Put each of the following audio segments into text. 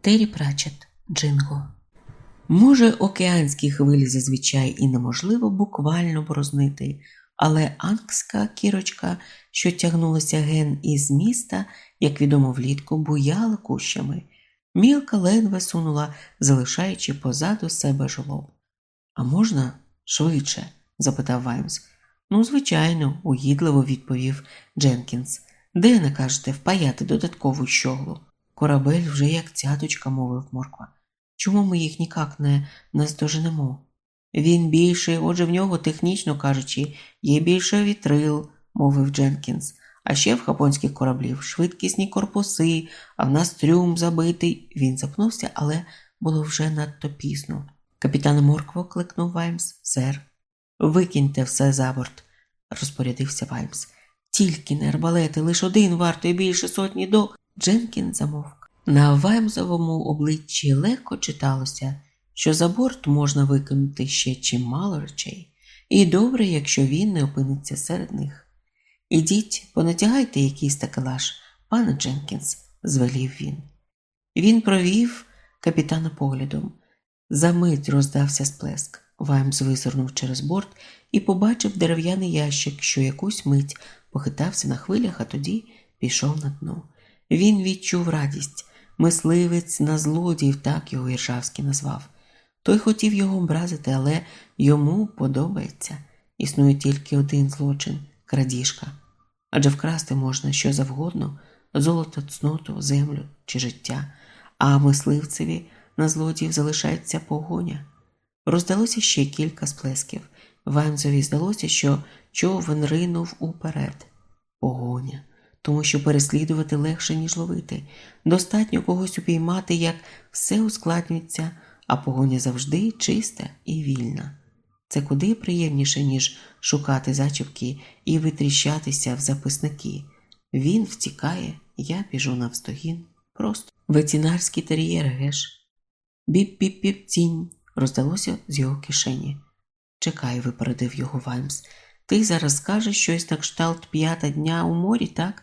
Террі Прачет, Джинго. Може, океанські хвилі зазвичай і неможливо буквально борознити, але ангська кірочка, що тягнулася ген із міста, як відомо влітку, буяла кущами. Мілка ледве сунула, залишаючи позаду себе жолоб. А можна швидше? запитав Ваймс. Ну, звичайно, угідливо відповів Дженкінс. Де накажете впаяти додаткову щоглу? Корабель вже як цяточка, мовив морква. Чому ми їх ніяк не наздоженемо? Він більший, отже, в нього, технічно кажучи, є більше вітрил, мовив Дженкінс. А ще в хапонських кораблів швидкісні корпуси, а в нас трюм забитий. Він запнувся, але було вже надто пізно. Капітан Моркво кликнув Ваймс. Сер, викиньте все за борт, розпорядився Ваймс. Тільки не арбалети, лише один вартує більше сотні до. Дженкін замовк. На Ваймсовому обличчі легко читалося, що за борт можна викинути ще чимало речей, і добре, якщо він не опиниться серед них. Ідіть, понатягайте якийсь такелаж, пане Дженкінс, звелів він. Він провів капітана поглядом. За мить роздався сплеск. Ваймс визирнув через борт і побачив дерев'яний ящик, що якусь мить похитався на хвилях, а тоді пішов на дно. Він відчув радість. Мисливець на злодіїв, так його Іршавський назвав. Той хотів його образити, але йому подобається. Існує тільки один злочин крадіжка. Адже вкрасти можна що завгодно золото, цноту, землю чи життя, а мисливцеві на злодіїв залишається погоня. Роздалося ще кілька сплесків. Ваймзові здалося, що човен ринув уперед. Погоня, тому що переслідувати легше, ніж ловити. Достатньо когось упіймати, як все ускладнюється, а погоня завжди чиста і вільна. Це куди приємніше, ніж шукати зачіпки і витріщатися в записники. Він втікає, я біжу навздогін. Просто ветінарський тер'єр, геш. Біп-біп-біп цинь роздалося з його кишені. Чекай, випередив його Ваймс. Ти зараз скажеш щось на кшталт п'ята дня у морі, так?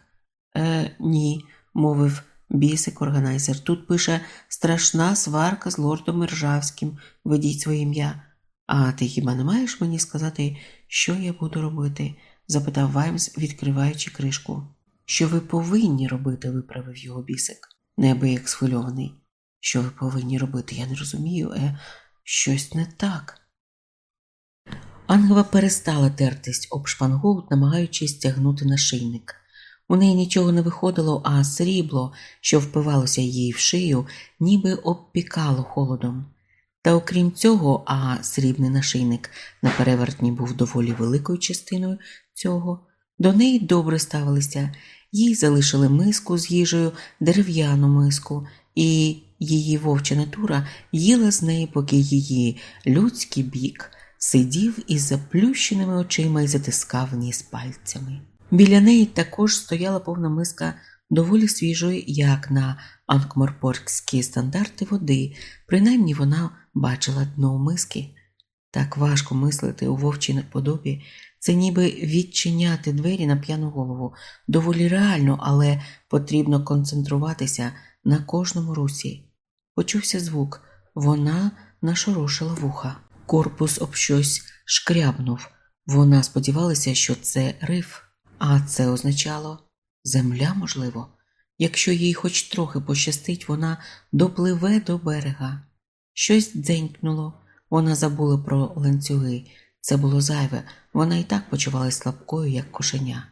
Е, Ні, мовив бісик органайзер. Тут пише страшна сварка з лордом Іржавським. Ведіть своє ім'я. А ти хіба не маєш мені сказати, що я буду робити? запитав Ваймс, відкриваючи кришку. Що ви повинні робити, виправив його бісик, неабияк схвильований. Що ви повинні робити, я не розумію, е, щось не так. Ангела перестала тертись об шпангоут, намагаючись стягнути нашийник. У неї нічого не виходило, а срібло, що впивалося їй в шию, ніби обпікало холодом. Та окрім цього, а срібний нашийник на перевертні був доволі великою частиною цього, до неї добре ставилися, їй залишили миску з їжею, дерев'яну миску, і її вовча натура їла з неї, поки її людський бік сидів із заплющеними очима і затискав ніс пальцями. Біля неї також стояла повна миска доволі свіжої, як на анкморпоркські стандарти води, принаймні вона бачила дно миски. Так важко мислити у вовчій подобі, це ніби відчиняти двері на п'яну голову. Доволі реально, але потрібно концентруватися на кожному русі. Почувся звук, вона нашорошила вуха. Корпус об щось шкрябнув. Вона сподівалася, що це риф, а це означало земля, можливо. Якщо їй хоч трохи пощастить, вона допливе до берега. Щось дзенькнуло, вона забула про ланцюги. Це було зайве, вона і так почувалася слабкою, як кошеня.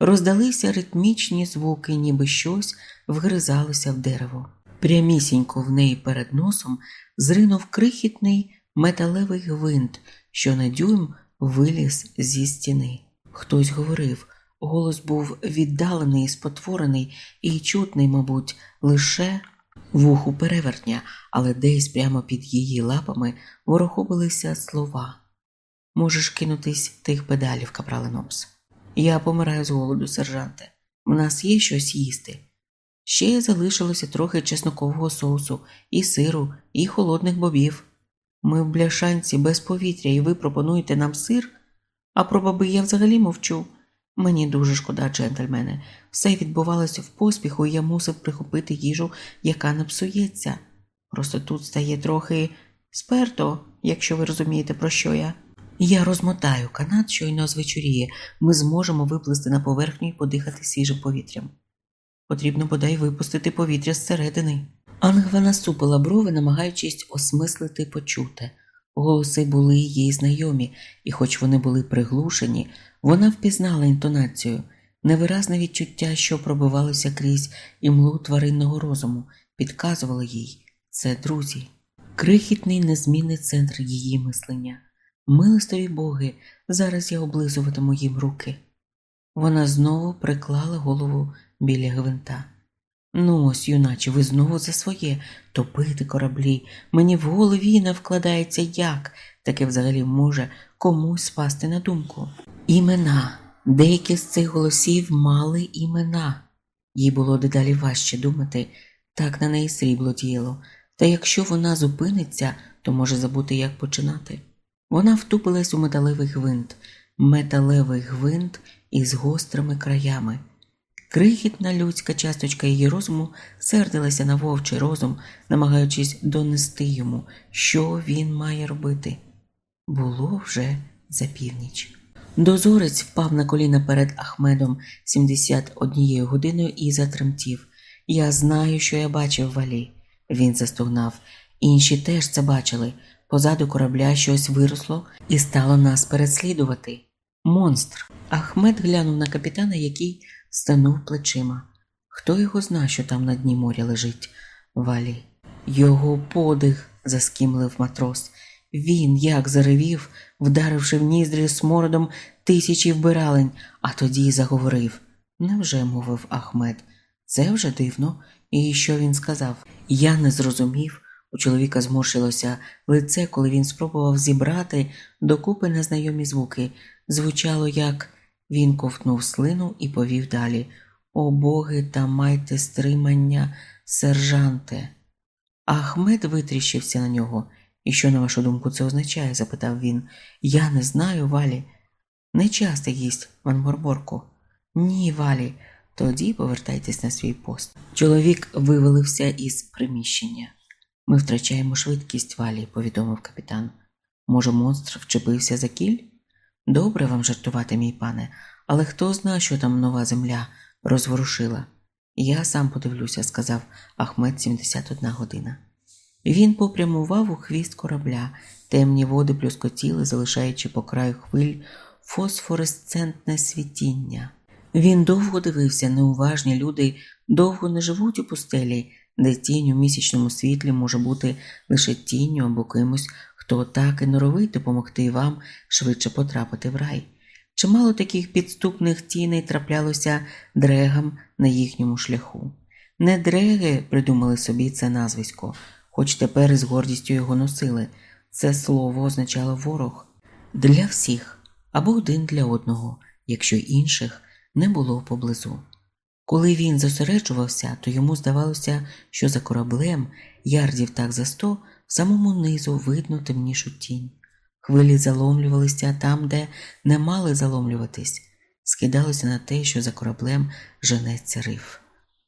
Роздалися ритмічні звуки, ніби щось вгризалося в дерево. Прямісінько в неї перед носом зринув крихітний металевий гвинт, що на дюйм виліз зі стіни. Хтось говорив, голос був віддалений, спотворений і чутний, мабуть, лише вуху перевертня, але десь прямо під її лапами ворохобилися слова. Можеш кинутись тих педалів, капрале Нопс. Я помираю з голоду, сержанте. У нас є щось їсти. Ще залишилося трохи чеснокового соусу, і сиру, і холодних бобів. Ми в бляшанці без повітря, і ви пропонуєте нам сир, а про баби я взагалі мовчу. Мені дуже шкода, джентльмени. Все відбувалося в поспіху, і я мусив прихопити їжу, яка не псується. Просто тут стає трохи сперто, якщо ви розумієте, про що я. Я розмотаю канат, щойно звечоріє. Ми зможемо виплисти на поверхню і подихати свіжим повітрям. Потрібно бодай випустити повітря зсередини. Ангва насупила брови, намагаючись осмислити почуте. Голоси були їй знайомі, і, хоч вони були приглушені, вона впізнала інтонацію, невиразне відчуття, що пробивалося крізь імлу тваринного розуму, підказувало їй це друзі, крихітний незмінний центр її мислення. Милостиві боги, зараз я облизуватиму їм руки. Вона знову приклала голову біля гвинта. Ну ось, юначе, ви знову за своє топити кораблі. Мені в голові не вкладається як таке взагалі може комусь спасти на думку. Імена. Деякі з цих голосів мали імена. Їй було дедалі важче думати, так на неї срібло діяло, та якщо вона зупиниться, то може забути, як починати. Вона втупилась у металевий гвинт, металевий гвинт із гострими краями. Крихітна людська часточка її розуму сердилася на вовчий розум, намагаючись донести йому, що він має робити. Було вже за північ. Дозорець впав на коліна перед Ахмедом 71 годиною і затремтів. Я знаю, що я бачив валі. Він застогнав. Інші теж це бачили. Позаду корабля щось виросло і стало нас переслідувати. Монстр. Ахмед глянув на капітана, який станув плечима. Хто його зна, що там на дні моря лежить валі? Його подих, заскімлив матрос. Він, як заревів, вдаривши в ніздрі смородом тисячі вбиралень, а тоді заговорив. Невже мовив Ахмед? Це вже дивно. І що він сказав? Я не зрозумів. У чоловіка зморшилося лице, коли він спробував зібрати докупи незнайомі звуки. Звучало, як він ковтнув слину і повів далі. О боги, та майте стримання, сержанте. Ахмед витріщився на нього. І що, на вашу думку, це означає? запитав він. Я не знаю, Валі. Не часто їсть манморборку. Ні, Валі. Тоді повертайтесь на свій пост. Чоловік вивалився із приміщення. Ми втрачаємо швидкість валі, повідомив капітан. Може, монстр вчепився за кіль? Добре вам жартувати, мій пане, але хто зна, що там нова земля розворушила. Я сам подивлюся, сказав Ахмед 71 година. Він попрямував у хвіст корабля, темні води плюскотіли, залишаючи по краю хвиль фосфоресцентне світіння. Він довго дивився, неуважні люди довго не живуть у пустелі, де тінь у місячному світлі може бути лише тінню або кимось, хто так і норовить допомогти вам швидше потрапити в рай. Чимало таких підступних тіней траплялося дрегам на їхньому шляху. Не дреги придумали собі це назвисько, хоч тепер із гордістю його носили. Це слово означало ворог для всіх або один для одного, якщо інших не було поблизу. Коли він зосереджувався, то йому здавалося, що за кораблем, ярдів так за сто, самому низу видно темнішу тінь. Хвилі заломлювалися там, де не мали заломлюватись, скидалося на те, що за кораблем женеться риф.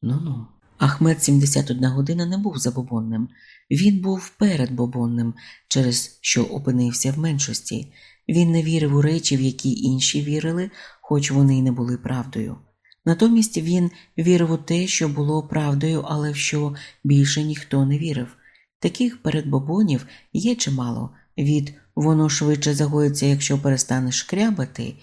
Ну ну. Ахмед 71 година не був забобонним. Він був передбобонним, через що опинився в меншості. Він не вірив у речі, в які інші вірили, хоч вони й не були правдою. Натомість він вірив у те, що було правдою, але в що більше ніхто не вірив. Таких передбобонів є чимало від воно швидше загоїться, якщо перестане шкрябати,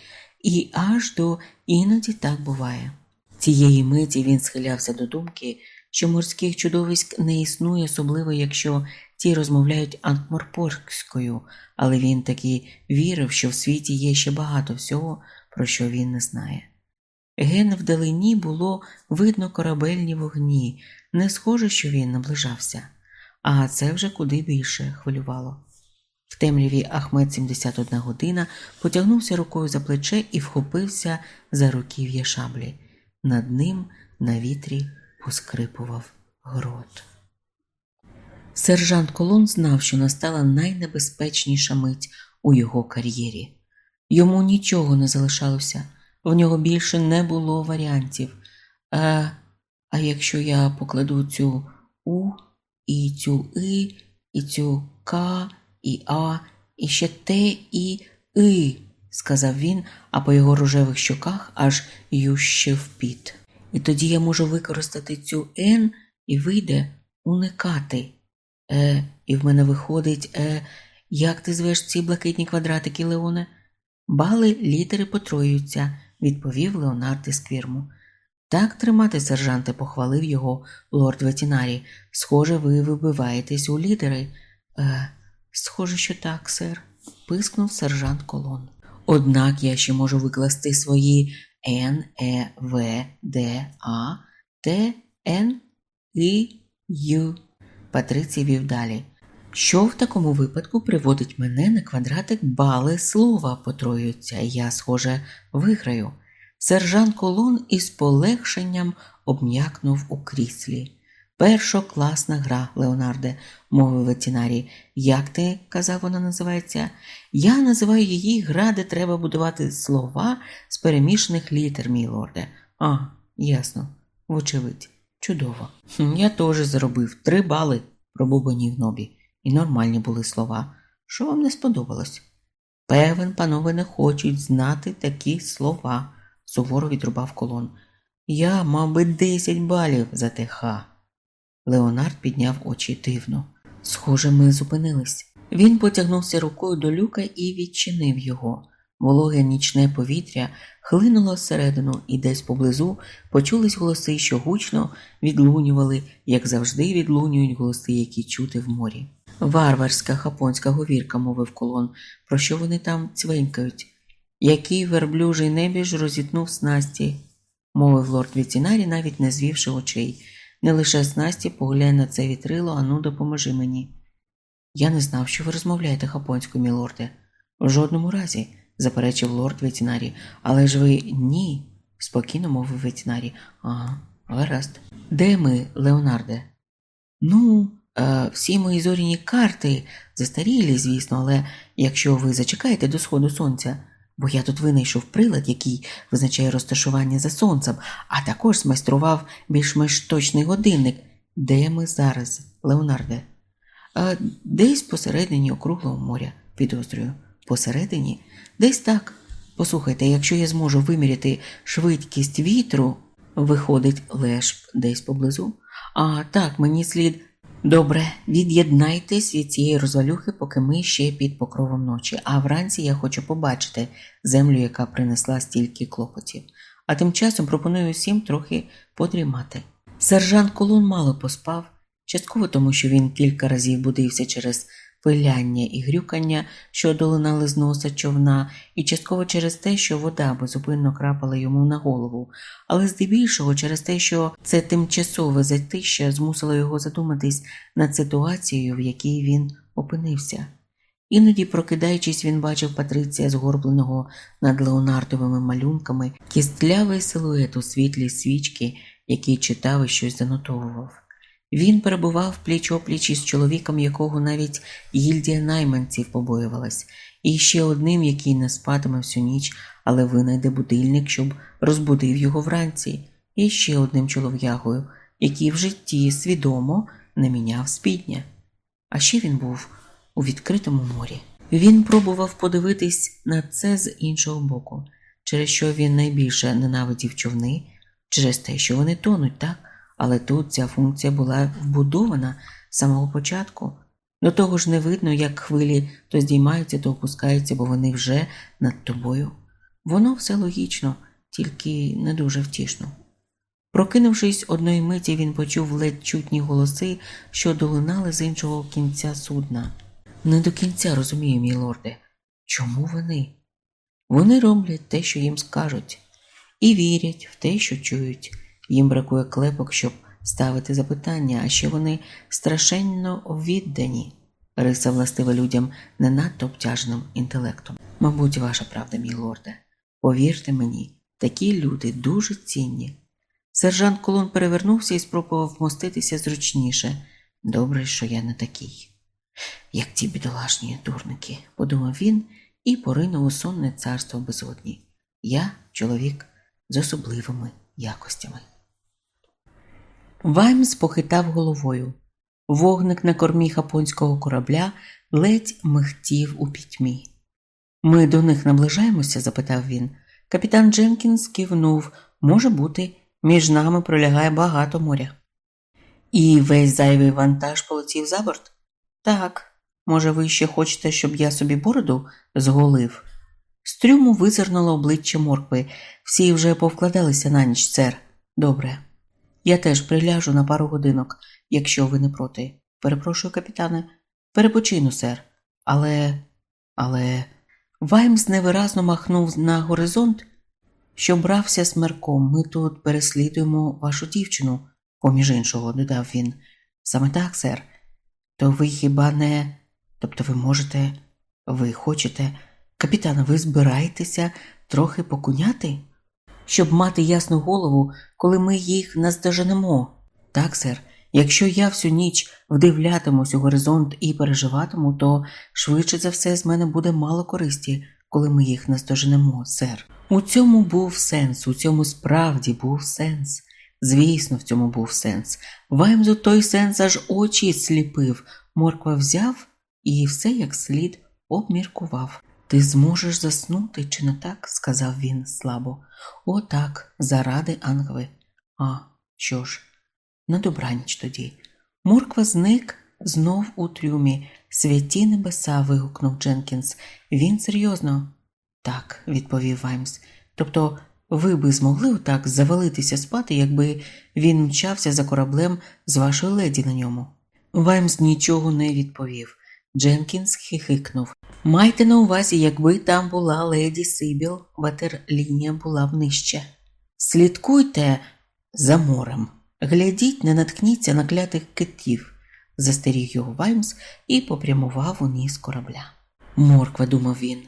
і аж до іноді так буває. Цієї миті він схилявся до думки, що морських чудовиськ не існує, особливо якщо ті розмовляють антморпорською, але він таки вірив, що в світі є ще багато всього, про що він не знає. Ген вдалині було видно корабельні вогні, не схоже, що він наближався, а це вже куди більше хвилювало. В темряві Ахмед 71 година потягнувся рукою за плече і вхопився за руків'я шаблі. Над ним на вітрі поскрипував грот. Сержант Колон знав, що настала найнебезпечніша мить у його кар'єрі. Йому нічого не залишалося В нього більше не було варіантів. Е, а якщо я покладу цю У, і цю И, і цю К, і А, і ще Т, і И, сказав він, а по його рожевих щоках аж ющив піт. І тоді я можу використати цю Н і вийде уникати. Е, і в мене виходить, е, як ти звеш ці блакитні квадратики, Леоне? Бали літери потроюються, відповів Леонард із Квірму. Так тримати, сержанте, похвалив його лорд ветінарі. Схоже, ви вибиваєтесь у лідери. Е, схоже, що так, сер, пискнув сержант колон. Однак я ще можу викласти свої Н, Е, В, Д, А, Т, Н, І, Ю. Патрицій вів далі. Що в такому випадку приводить мене на квадратик бали слова потроюються, я, схоже, виграю. Сержант Колон із полегшенням обм'якнув у кріслі. Першокласна гра, Леонарде, мовив ветінарій. Як ти, казав, вона називається? Я називаю її гра, де треба будувати слова з перемішаних літер, мій лорде. А, ясно, вочевидь, чудово. Я теж зробив три бали, пробубонів нобі, і нормальні були слова. Що вам не сподобалось? Певен, панове, не хочуть знати такі слова, суворо відрубав колон. Я би десять балів за ТХ. Леонард підняв очі дивно. Схоже, ми зупинились. Він потягнувся рукою до люка і відчинив його. Вологе нічне повітря хлинуло всередину, і десь поблизу почулись голоси, що гучно відлунювали, як завжди відлунюють голоси, які чути в морі. Варварська хапонська говірка, мовив колон, про що вони там цвенькають. Який верблюжий небіж розітнув снасті, мовив лорд Віцінарі, навіть не звівши очей. Не лише снасті, поглянь на це вітрило, ану, допоможи мені. Я не знав, що ви розмовляєте хапонською, мілорде. В жодному разі, заперечив лорд ветінарі. Але ж ви ні, спокійно мовив ветінарі. Ага, гаразд. Де ми, Леонарде? Ну, е, всі мої зоряні карти застарілі, звісно, але якщо ви зачекаєте до сходу сонця, бо я тут винайшов прилад, який визначає розташування за сонцем, а також змайстрував більш-менш точний годинник. Де ми зараз, Леонарде? А десь посередині округлого моря, підозрюю. Посередині? Десь так. Послухайте, якщо я зможу виміряти швидкість вітру, виходить лешб десь поблизу. А так, мені слід. Добре, від'єднайтесь від цієї розвалюхи, поки ми ще під покровом ночі, а вранці я хочу побачити землю, яка принесла стільки клопотів. А тим часом пропоную всім трохи подрімати. Сержант Колун мало поспав, частково тому, що він кілька разів будився через пиляння і грюкання, що долинали з носа човна, і частково через те, що вода безупинно крапала йому на голову, але здебільшого через те, що це тимчасове затища змусило його задуматись над ситуацією, в якій він опинився. Іноді, прокидаючись, він бачив Патриція, згорбленого над леонардовими малюнками, кістлявий силует у світлі свічки, який читав і щось занотовував. Він перебував пліч опліч із чоловіком, якого навіть гільдія найманців побоювалась, і ще одним, який не спатиме всю ніч, але винайде будильник, щоб розбудив його вранці, і ще одним чолов'ягою, який в житті свідомо не міняв спідня. А ще він був у відкритому морі. Він пробував подивитись на це з іншого боку, через що він найбільше ненавидів човни, через те, що вони тонуть, так? Але тут ця функція була вбудована з самого початку. До того ж не видно, як хвилі то здіймаються, то опускаються, бо вони вже над тобою. Воно все логічно, тільки не дуже втішно. Прокинувшись одної миті, він почув ледь чутні голоси, що долинали з іншого кінця судна. Не до кінця розумію, мій лорде, чому вони? Вони роблять те, що їм скажуть, і вірять в те, що чують. Їм бракує клепок, щоб ставити запитання, а ще вони страшенно віддані, риса властива людям не надто обтяженим інтелектом. Мабуть, ваша правда, мій лорде. Повірте мені, такі люди дуже цінні. Сержант Колон перевернувся і спробував вмоститися зручніше. Добре, що я не такий. Як ті бідолашні дурники, подумав він і поринув у сонне царство безодні. Я чоловік з особливими якостями. Ваймс похитав головою. Вогник на кормі хапонського корабля ледь михтів у пітьмі. Ми до них наближаємося? запитав він. Капітан Дженкінс кивнув може бути, між нами пролягає багато моря. І весь зайвий вантаж полетів за борт? Так. Може, ви ще хочете, щоб я собі бороду зголив? З трюму визирнуло обличчя моркви. Всі вже повкладалися на ніч, сер. Добре. Я теж приляжу на пару годинок, якщо ви не проти. Перепрошую, капітане. Перепочину, сер. Але. Але. Ваймс невиразно махнув на горизонт, що брався смерком. Ми тут переслідуємо вашу дівчину, поміж іншого, додав він. Саме так, сер. То ви хіба не. Тобто ви можете, ви хочете. Капітане, ви збираєтеся трохи покуняти? Щоб мати ясну голову, коли ми їх наздоженемо. Так, сер, якщо я всю ніч вдивлятимусь у горизонт і переживатиму, то швидше за все з мене буде мало користі, коли ми їх наздоженемо, сер. У цьому був сенс, у цьому справді був сенс. Звісно, в цьому був сенс. Ваймзу той сенс аж очі сліпив. Морква взяв і все як слід обміркував. Ти зможеш заснути, чи не так? сказав він слабо. «О, так, заради Ангви. А, що ж, на добраніч тоді. Морква зник знов у трюмі. Святі небеса. вигукнув Дженкінс. Він серйозно. Так, відповів Ваймс. Тобто ви би змогли отак завалитися спати, якби він мчався за кораблем з вашою леді на ньому. Ваймс нічого не відповів. Дженкінс хихикнув. Майте на увазі, якби там була леді Сибіл, ватерлінія була б нижче. Слідкуйте за морем, глядіть, не наткніться на клятих китів, застеріг його Ваймс і попрямував униз корабля. Морква, думав він,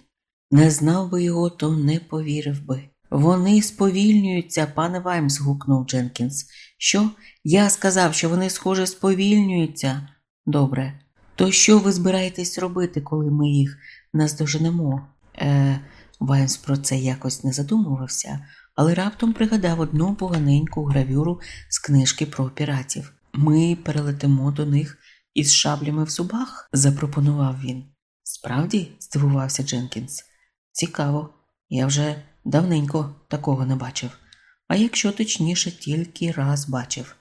не знав би його, то не повірив би. Вони сповільнюються, пане Ваймс, гукнув Дженкінс. Що? Я сказав, що вони, схоже, сповільнюються. Добре. То що ви збираєтесь робити, коли ми їх наздоженемо? Е, Ваймс про це якось не задумувався, але раптом пригадав одну поганеньку гравюру з книжки про піратів. Ми перелетимо до них із шаблями в зубах, запропонував він. Справді, здивувався Дженкінс. Цікаво, я вже давненько такого не бачив. А якщо точніше, тільки раз бачив.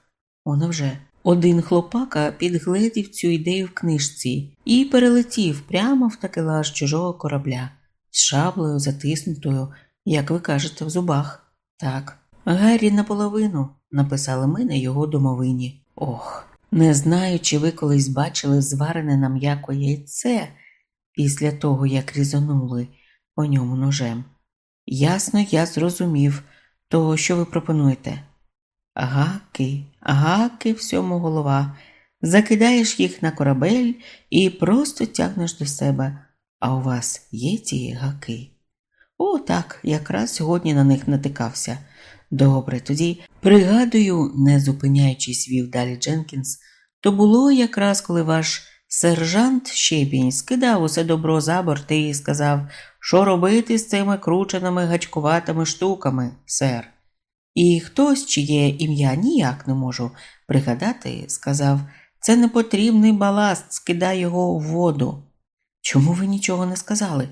Воно вже. Один хлопака підгледів цю ідею в книжці і перелетів прямо в такелаж чужого корабля з шаблею затиснутою, як ви кажете, в зубах. Так, Гаррі наполовину, написали ми на його домовині. Ох, не знаю, чи ви колись бачили зварене на м'яко яйце після того, як різонули по ньому ножем. Ясно, я зрозумів того, що ви пропонуєте. Гаки, гаки всьому голова. Закидаєш їх на корабель і просто тягнеш до себе. А у вас є ті гаки? О, так, якраз сьогодні на них натикався. Добре, тоді, пригадую, не зупиняючись, вів далі Дженкінс, то було якраз коли ваш сержант Щебінь скидав усе добро за борт і сказав, що робити з цими крученими гачкуватими штуками, сер. І хтось, чиє ім'я ніяк не можу пригадати, сказав це непотрібний баласт, скидай його в воду. Чому ви нічого не сказали?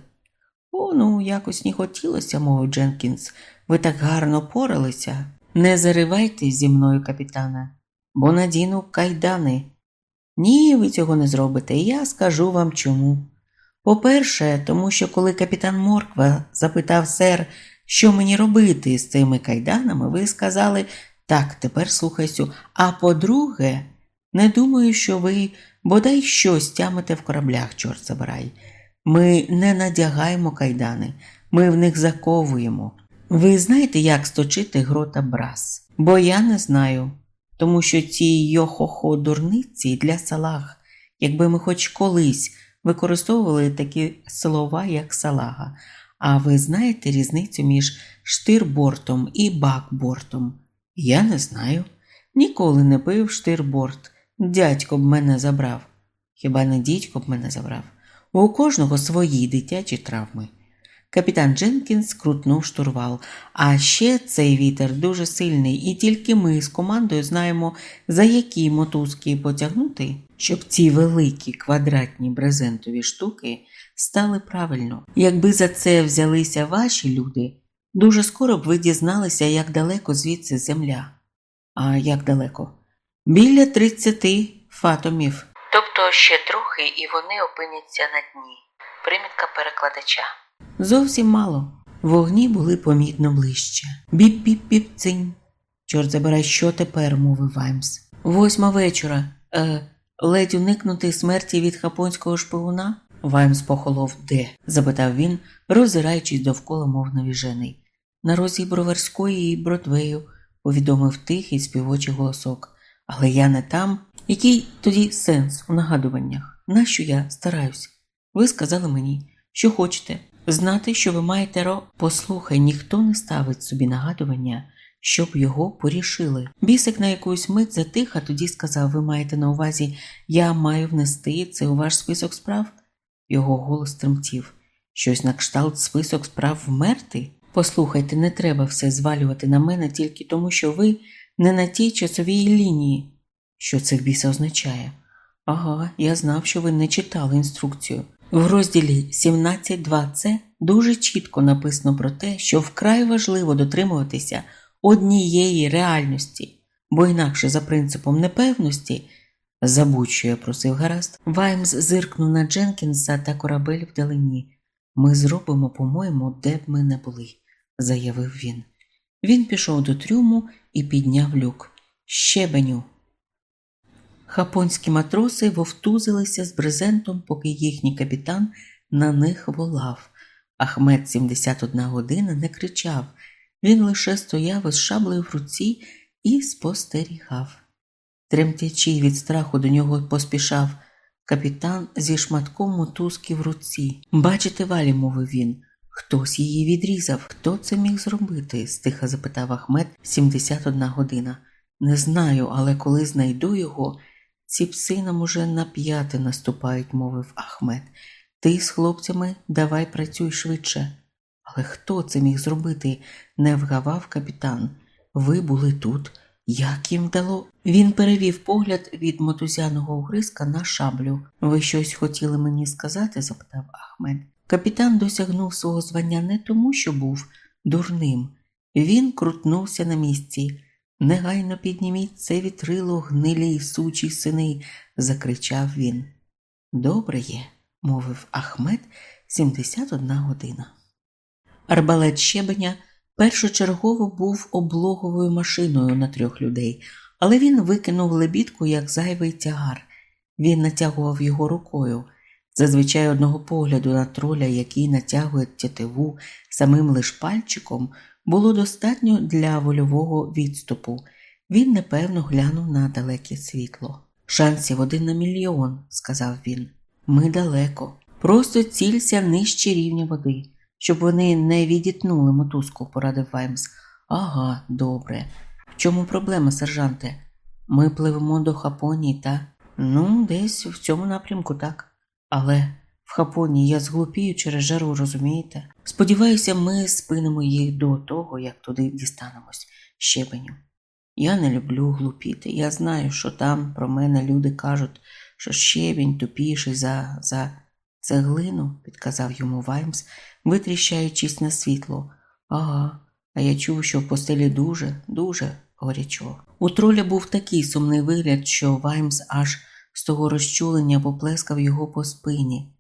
О, ну, якось не хотілося, мовив Дженкінс. Ви так гарно поралися. Не заривайте зі мною, капітана, бо надіну кайдани. Ні, ви цього не зробите, і я скажу вам чому. По-перше, тому що коли капітан Морква запитав сер, що мені робити з цими кайданами, ви сказали так, тепер слухайся. А по-друге, не думаю, що ви бодай щось тямите в кораблях, чорт забирай. Ми не надягаємо кайдани, ми в них заковуємо. Ви знаєте, як сточити грота брас? Бо я не знаю, тому що ці йохохо дурниці для салаг, якби ми хоч колись використовували такі слова, як салага. А ви знаєте різницю між штирбортом і бакбортом? Я не знаю. Ніколи не пив штирборт. Дядько б мене забрав. Хіба не дідько б мене забрав? У кожного свої дитячі травми. Капітан Дженкінс крутнув штурвал. А ще цей вітер дуже сильний, і тільки ми з командою знаємо, за які мотузки потягнути, щоб ці великі квадратні брезентові штуки стали правильно. Якби за це взялися ваші люди, дуже скоро б ви дізналися, як далеко звідси земля. А як далеко? Біля 30 фатомів. Тобто ще трохи і вони опиняться на дні. Примітка перекладача. Зовсім мало. Вогні були помітно ближче. Біп-біп-біп цинь. Чорт забирай, що тепер, мовив Ваймс. Восьма вечора. Е, ледь уникнути смерті від хапонського шпигуна? Ваймс похолов де? запитав він, роззираючись довкола, мов навіжений. На розі Броварської і Бродвею, повідомив тихий співочий голосок. Але я не там. Який тоді сенс у нагадуваннях? Нащо я стараюсь? Ви сказали мені, що хочете знати, що ви маєте ро. Послухай, ніхто не ставить собі нагадування, щоб його порішили. Бісик на якусь мить затих, а тоді сказав: Ви маєте на увазі, я маю внести це у ваш список справ? Його голос тремтів. Щось на кшталт список справ вмерти? Послухайте, не треба все звалювати на мене тільки тому, що ви не на тій часовій лінії. Що це в біса означає? Ага, я знав, що ви не читали інструкцію. В розділі 17.2c дуже чітко написано про те, що вкрай важливо дотримуватися однієї реальності, бо інакше за принципом непевності, забудь, що я просив гаразд, Ваймс зиркнув на Дженкінса та корабель вдалині. Ми зробимо, по-моєму, де б ми не були, заявив він. Він пішов до трюму і підняв люк. Щебеню. Хапонські матроси вовтузилися з брезентом, поки їхній капітан на них волав. Ахмед 71 година не кричав, він лише стояв із шаблею в руці і спостерігав. Тремтячи від страху до нього поспішав капітан зі шматком мотузки в руці. Бачите, валі, мовив він. Хтось її відрізав. Хто це міг зробити? стиха запитав Ахмед 71 година. Не знаю, але коли знайду його, ці пси нам уже на п'яти наступають, мовив Ахмед. Ти з хлопцями давай працюй швидше. Але хто це міг зробити? не вгавав капітан. Ви були тут. Як їм вдало? Він перевів погляд від мотузяного угризка на шаблю. Ви щось хотіли мені сказати? запитав Ахмед. Капітан досягнув свого звання не тому, що був дурним. Він крутнувся на місці. Негайно підніміть це вітрило, гнилі й сучі сини, закричав він. Добре є, мовив Ахмед 71 година. Арбалет щебеня першочергово був облоговою машиною на трьох людей, але він викинув лебідку як зайвий тягар. Він натягував його рукою. Зазвичай одного погляду на троля, який натягує тятиву самим лиш пальчиком, було достатньо для вольового відступу. Він непевно глянув на далеке світло. Шансів один на мільйон, сказав він. Ми далеко. Просто цілься нижче рівня води, щоб вони не відітнули мотузку, порадив Ваймс. Ага, добре. В чому проблема, сержанте? Ми пливемо до Хапонії, та ну, десь в цьому напрямку так. Але в Хапоні я зглупію через жару, розумієте? Сподіваюся, ми спинимо їх до того, як туди дістанемось щебеню. Я не люблю глупіти. Я знаю, що там про мене люди кажуть, що щебінь тупіший за за цеглину, підказав йому Ваймс, витріщаючись на світло. Ага, а я чув, що в постелі дуже, дуже горячо. У троля був такий сумний вигляд, що Ваймс аж з того розчулення поплескав його по спині.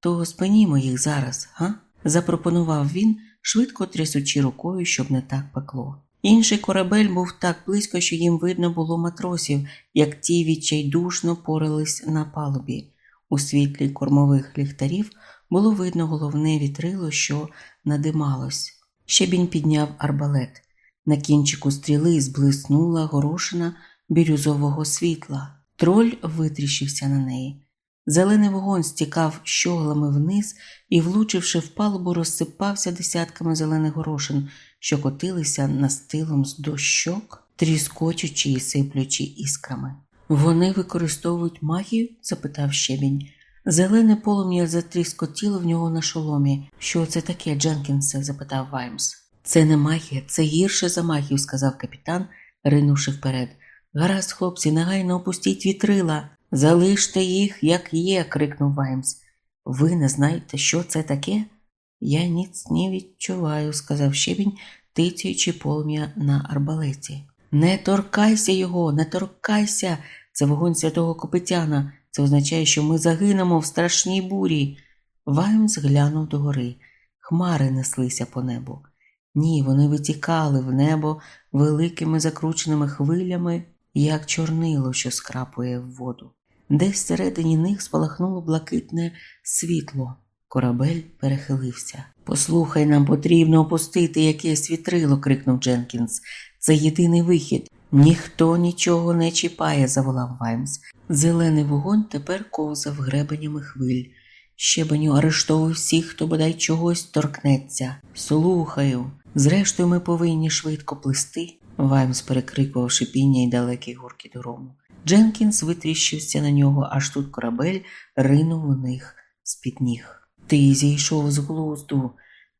То спинімо їх зараз, га? запропонував він, швидко трясучи рукою, щоб не так пекло. Інший корабель був так близько, що їм видно було матросів, як ті відчайдушно порались на палубі. У світлі кормових ліхтарів було видно головне вітрило, що надималось. Щебінь підняв арбалет. На кінчику стріли зблиснула горошина бірюзового світла. Троль витріщився на неї. Зелений вогонь стікав щоглами вниз і, влучивши в палубу, розсипався десятками зелених горошин, що котилися настилом з дощок, тріскочучи і сиплючи іскрами. Вони використовують магію? запитав щебінь. Зелене полум'я затріскотіло в нього на шоломі. Що це таке, Дженкінсе? запитав Ваймс. Це не магія, це гірше за магію, сказав капітан, ринувши вперед. Гаразд, хлопці, негайно опустіть вітрила. Залиште їх, як є, крикнув Ваймс. Ви не знаєте, що це таке? Я ніц не відчуваю, сказав щебінь, тицяючи полум'я на арбалеті. Не торкайся його, не торкайся. Це вогонь святого Копитяна. Це означає, що ми загинемо в страшній бурі. Ваймс глянув догори. Хмари неслися по небу. Ні, вони витікали в небо великими закрученими хвилями, як чорнило, що скрапує в воду. Десь всередині них спалахнуло блакитне світло. Корабель перехилився. Послухай, нам потрібно опустити якесь вітрило, крикнув Дженкінс. Це єдиний вихід. Ніхто нічого не чіпає, заволав Ваймс. Зелений вогонь тепер ковзав гребенями хвиль. Щебеню арештовуй всіх, хто бодай чогось торкнеться. Слухаю. Зрештою, ми повинні швидко плисти. Ваймс перекрикував шипіння й далекий гурки дорому. Дженкінс витріщився на нього, аж тут корабель ринув у них з-під ніг. Ти зійшов з глузду.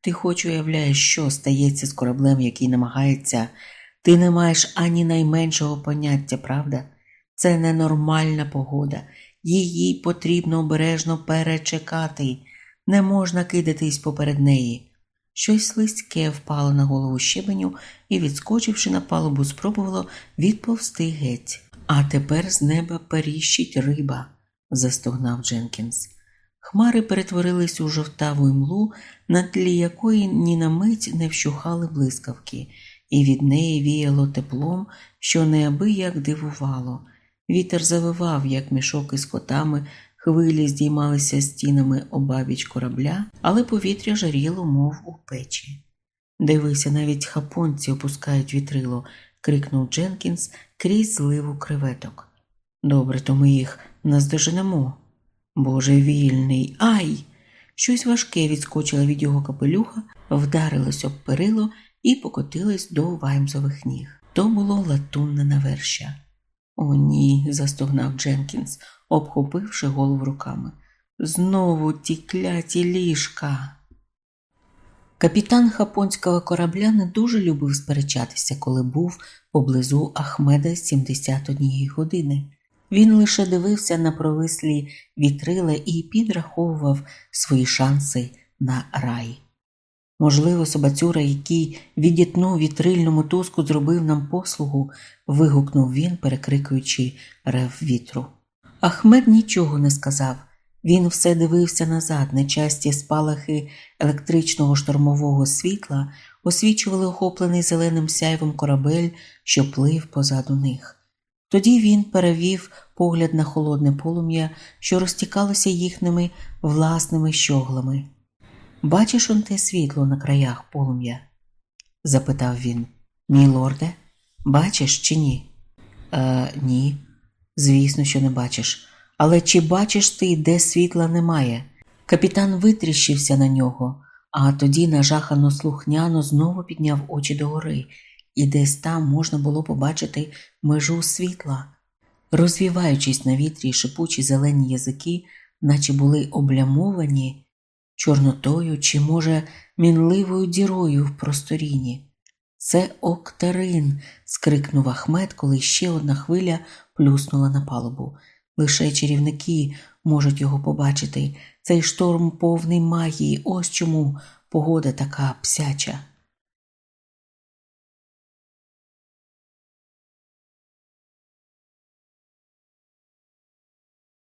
Ти хоч уявляєш, що стається з кораблем, який намагається. Ти не маєш ані найменшого поняття, правда? Це ненормальна погода. Її потрібно обережно перечекати. Не можна кидатись поперед неї. Щось слизьке впало на голову щебеню і, відскочивши на палубу, спробувало відповсти геть. А тепер з неба періщить риба, застогнав Дженкінс. Хмари перетворились у жовтаву імлу, на тлі якої ні на мить не вщухали блискавки, і від неї віяло теплом, що неабияк дивувало. Вітер завивав, як мішок із котами, хвилі здіймалися стінами обабіч корабля, але повітря жаріло, мов у печі. Дивися, навіть хапонці опускають вітрило, крикнув Дженкінс крізь зливу креветок. Добре, то ми їх наздоженемо. Боже вільний, ай! Щось важке відскочило від його капелюха, вдарилось об перило і покотилось до ваймзових ніг. То було латунне навершя. О, ні, застогнав Дженкінс, обхопивши голову руками. Знову ті кляті ліжка. Капітан хапонського корабля не дуже любив сперечатися, коли був поблизу Ахмеда 71 години. Він лише дивився на провислі вітрила і підраховував свої шанси на рай. Можливо, собацюра, який відітнув вітрильному туску, зробив нам послугу, вигукнув він, перекрикуючи рев вітру. Ахмед нічого не сказав. Він все дивився назад, нечасті спалахи електричного штормового світла освічували охоплений зеленим сяйвом корабель, що плив позаду них. Тоді він перевів погляд на холодне полум'я, що розтікалося їхніми власними щоглами. Бачиш он те світло на краях полум'я? запитав він. Мій лорде, бачиш чи ні? «Е, Ні, звісно, що не бачиш. Але чи бачиш ти, де світла немає? Капітан витріщився на нього, а тоді нажахано слухняно знову підняв очі догори, і десь там можна було побачити межу світла. Розвіваючись на вітрі шипучі зелені язики, наче були облямовані чорнотою чи, може, мінливою дірою в просторіні. Це Октерин. скрикнув Ахмед, коли ще одна хвиля плюснула на палубу. Лише чарівники можуть його побачити. Цей шторм повний магії, ось чому погода така псяча.